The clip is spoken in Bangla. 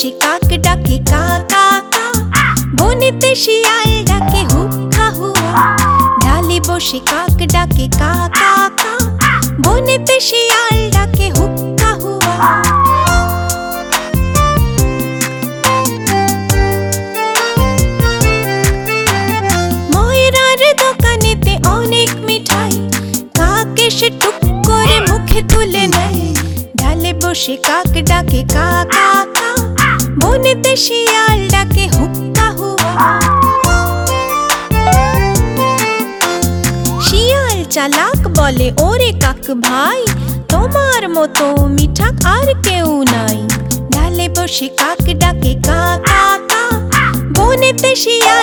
বসে কাক ডাকে, কা কা কা। বনেতে শিয়াল ডাকে, হুক্কা, হুয়া। ডালে বসে কাক ডাকে, কা কা কা। বনেতে শিয়াল ডাকে, হুক্কা, হুয়া। ময়রার দোকানেতে অনেক মিঠাই। কাক এসে টুক করে মুখে তুলে নেয়। ডালে বসে কাক ডাকে, কা কা শিয়াল হুক্কা হুয়া শিয়াল চালাক বলে, ওরে কাক ভাই, তোমার মতো মিঠা আর কেউ নাই। ডালে বসে কাক ডাকে, কা কা কা। বনেতে শিয়াল